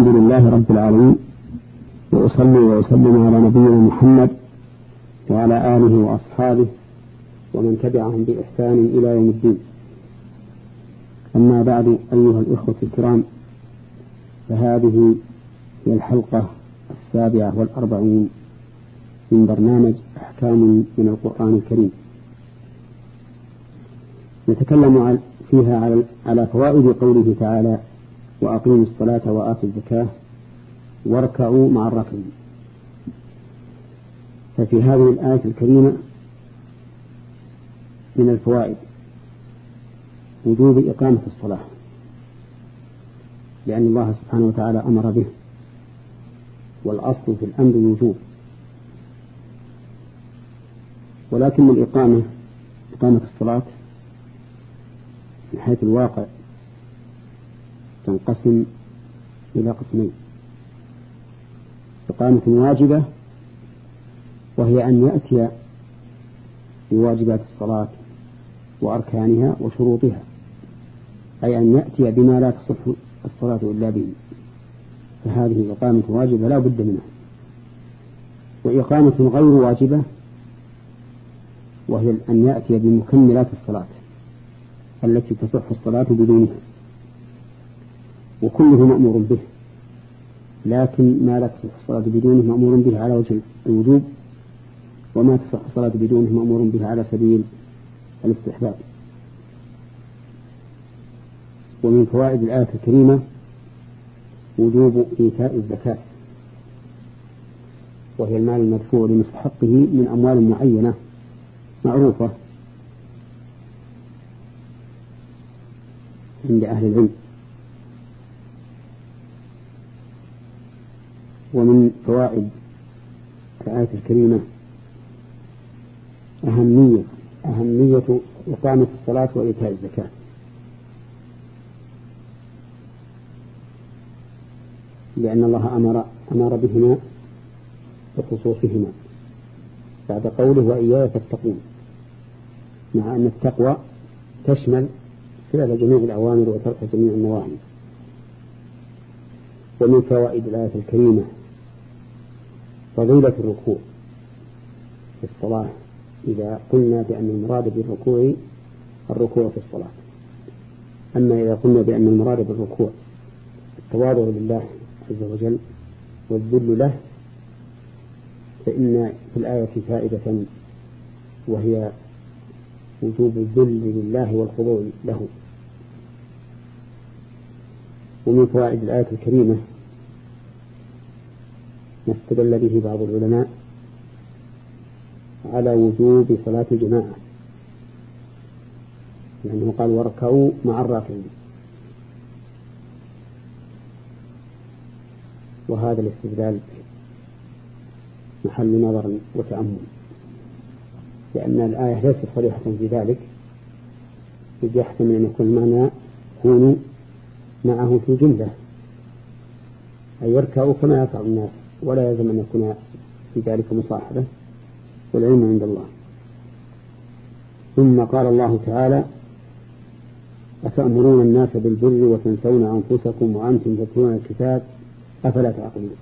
الحمد لله رب العالمين وأصلي وأسلم على نبينا محمد وعلى آله وأصحابه ومن تبعهم بإحسان إلى يوم الدين. أما بعد أيها الإخوة الكرام فهذه هي الحلقة السابعة والأربعين من برنامج أحكام من القرآن الكريم. نتكلم فيها على فوائد قوله تعالى وأقيموا الصلاة وآتوا الزكاة واركعوا مع الراكعين ففي هذه الآية الكريمة من الفوائد وجوب إقامة الصلاة لأن الله سبحانه وتعالى أمر به والأصل في الأمر الوجوب. ولكن الإقامة إقامة الصلاة من حيث الواقع تنقسم إلى قسمين. إقامة واجبة وهي أن يأتي بواجبات الصلاة وأركانها وشروطها أي أن يأتي بما لا تصح الصلاة إلا به. فهذه إقامة واجبة لا بد منها. وإقامة غير واجبة وهي أن يأتي بمكملات الصلاة التي تصح الصلاة بدونها. وكله مأمور به. لكن ما لا تصح الصلاة بدونه مأمور به على وجه الوجوب وما تصح الصلاة بدونه مأمور به على سبيل الاستحباب. ومن فوائد الآية الكريمة وجوب إيتاء الزكاة وهي المال المدفوع لمستحقه من أموال معينة معروفة عند أهل العلم. ومن فوائد الآية الكريمة أهمية أهمية إقامة الصلاة وإيتاء الزكاة. لأن الله أمر أمر بهما بخصوصهما. بعد قوله وإياي فاتقون مع أن التقوى تشمل فعل جميع الأوامر وترك جميع النواهي. ومن فوائد الآية الكريمة فضيلة الركوع في الصلاة. إذا قلنا بأن المراد بالركوع الركوع في الصلاة. أما إذا قلنا بأن المراد بالركوع التواضع لله عز وجل والذل له فإن في الآية فائدة وهي وجوب الذل لله والخضوع له. ومن فوائد الآية الكريمة ما استدل به بعض العلماء على وجوب صلاة الجماعة. لأنه قال واركعوا مع الراكعين. وهذا الاستدلال محل نظر وتأمل لأن الآية ليست صريحة في ذلك إذ يحتمل أن يكون المعنى كونوا معه في جملة أي يركعوا كما يركع الناس. ولا يلزم أن يكون في ذلك مصاحبة والعلم عند الله. ثم قال الله تعالى أتأمرون الناس بالبر وتنسون أنفسكم وأنتم تتلون الكتاب أفلا تعقلون.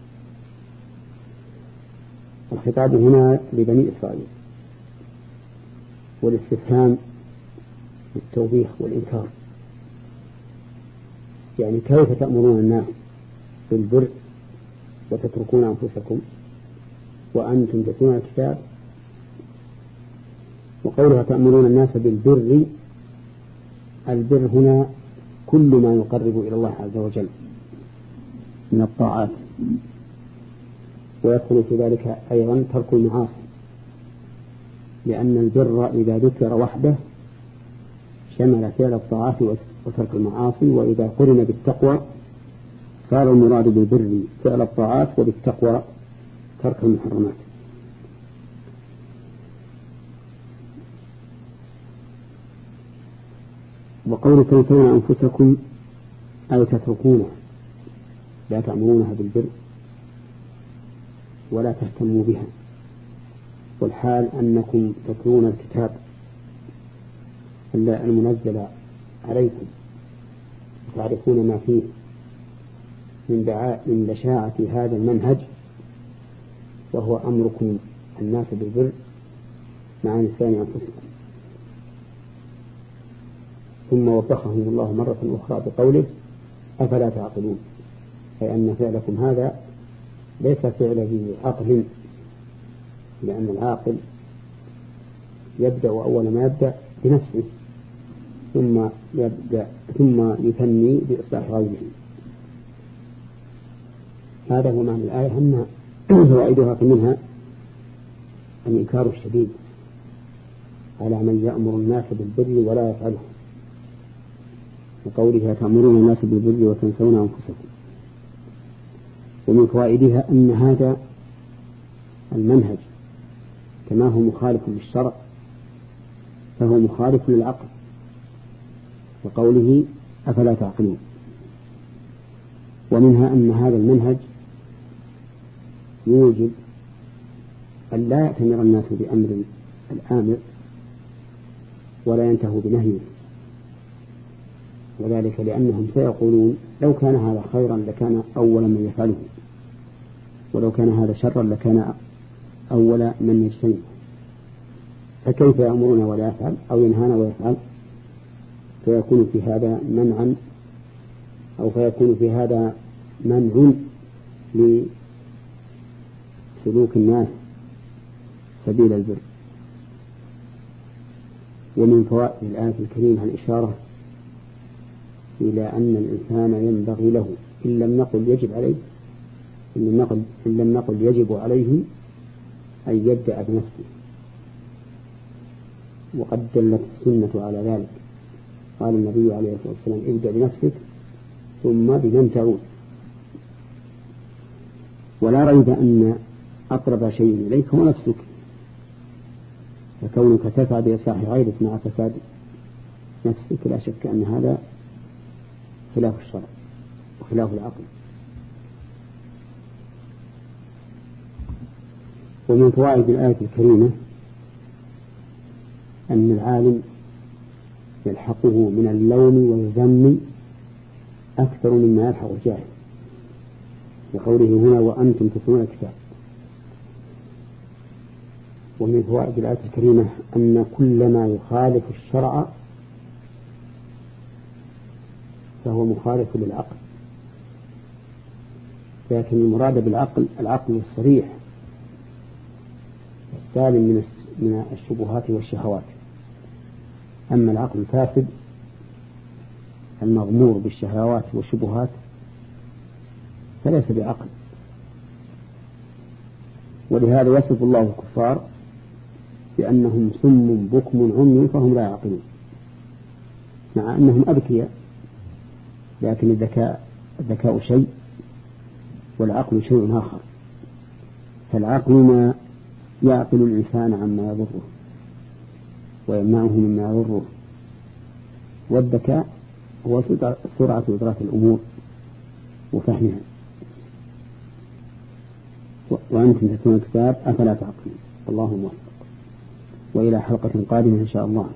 الخطاب هنا لبني إسرائيل والاستفهام للتوبيخ والإنكار. يعني كيف تأمرون الناس بالبر وتتركون أنفسكم وأنتم تتلون الكتاب. وقولها تأمرون الناس بالبر. البر هنا كل ما يقرب إلى الله عز وجل من الطاعات. ويدخل في ذلك أيضا ترك المعاصي. لأن البر إذا ذكر وحده شمل فعل الطاعات وترك المعاصي. وإذا قرن بالتقوى صار المراد بالبر فعل الطاعات وبالتقوى ترك المحرمات. وقول تنسون أنفسكم أي تتركونها لا تأمرونها بالبر ولا تهتموا بها. والحال أنكم تتلون الكتاب المنزل عليكم تعرفون ما فيه. من من بشاعة هذا المنهج وهو أمركم الناس بالبر مع نسيان أنفسكم. ثم وبخهم الله مرة أخرى بقوله أفلا تعقلون؟ أي أن فعلكم هذا ليس فعل ذي عقل لأن العاقل يبدأ أول ما يبدأ بنفسه ثم يبدأ ثم يثني بإصلاح غيره. هذا هو معنى الآية. أن فوائدها منها الإنكار الشديد على من يأمر الناس بالبر ولا يفعله وقولها تأمرون الناس بالبر وتنسون أنفسكم. ومن فوائدها أن هذا المنهج كما هو مخالف للشرع فهو مخالف للعقل وقوله أفلا تعقلون. ومنها أن هذا المنهج يوجب أن لا يأتمر الناس بأمر الآمر ولا ينتهوا بنهيه وذلك لأنهم سيقولون لو كان هذا خيرا لكان أول من يفعله ولو كان هذا شرا لكان أول من يجتنبه. فكيف يأمرنا ولا يفعل أو ينهانا ويفعل؟ فيكون في هذا منعا أو فيكون في هذا منع لسلوك الناس سبيل البر. ومن فوائد الآية الكريمة الإشارة إلى أن الإنسان ينبغي له إن لم نقل يجب عليه إن لم نقل, إن لم نقل يجب عليه أن يبدأ بنفسه. وقد دلت السنة على ذلك. قال النبي عليه الصلاة والسلام ابدأ بنفسك ثم بمن تعود. ولا ريب أن أقرب شيء إليك هو نفسك. فكونك تسعى بإصلاح غيرك مع فساد نفسك لا شك أن هذا خلاف الشرع وخلاف العقل. ومن فوائد الآية الكريمة أن العالم يلحقه من اللوم والذم أكثر مما يلحق الجاهل. لقوله هنا وأنتم تتلون الكتاب. ومن فوائد الآية الكريمة أن كل ما يخالف الشرع فهو مخالف للعقل. لكن المراد بالعقل العقل الصريح السالم من من الشبهات والشهوات. أما العقل الفاسد المغمور بالشهوات والشبهات فليس بعقل. ولهذا يصف الله الكفار بأنهم سم بكم عمي فهم لا يعقلون. مع أنهم أذكياء لكن الذكاء الذكاء شيء والعقل شيء آخر. فالعقل ما يعقل الإنسان عما يضره ويمنعه مما يضره. والذكاء هو سرعة إدراك الأمور وفهمها. وأنتم تكون الكتاب أفلا تعقلون. الله موفق. وإلى حلقة قادمة إن شاء الله.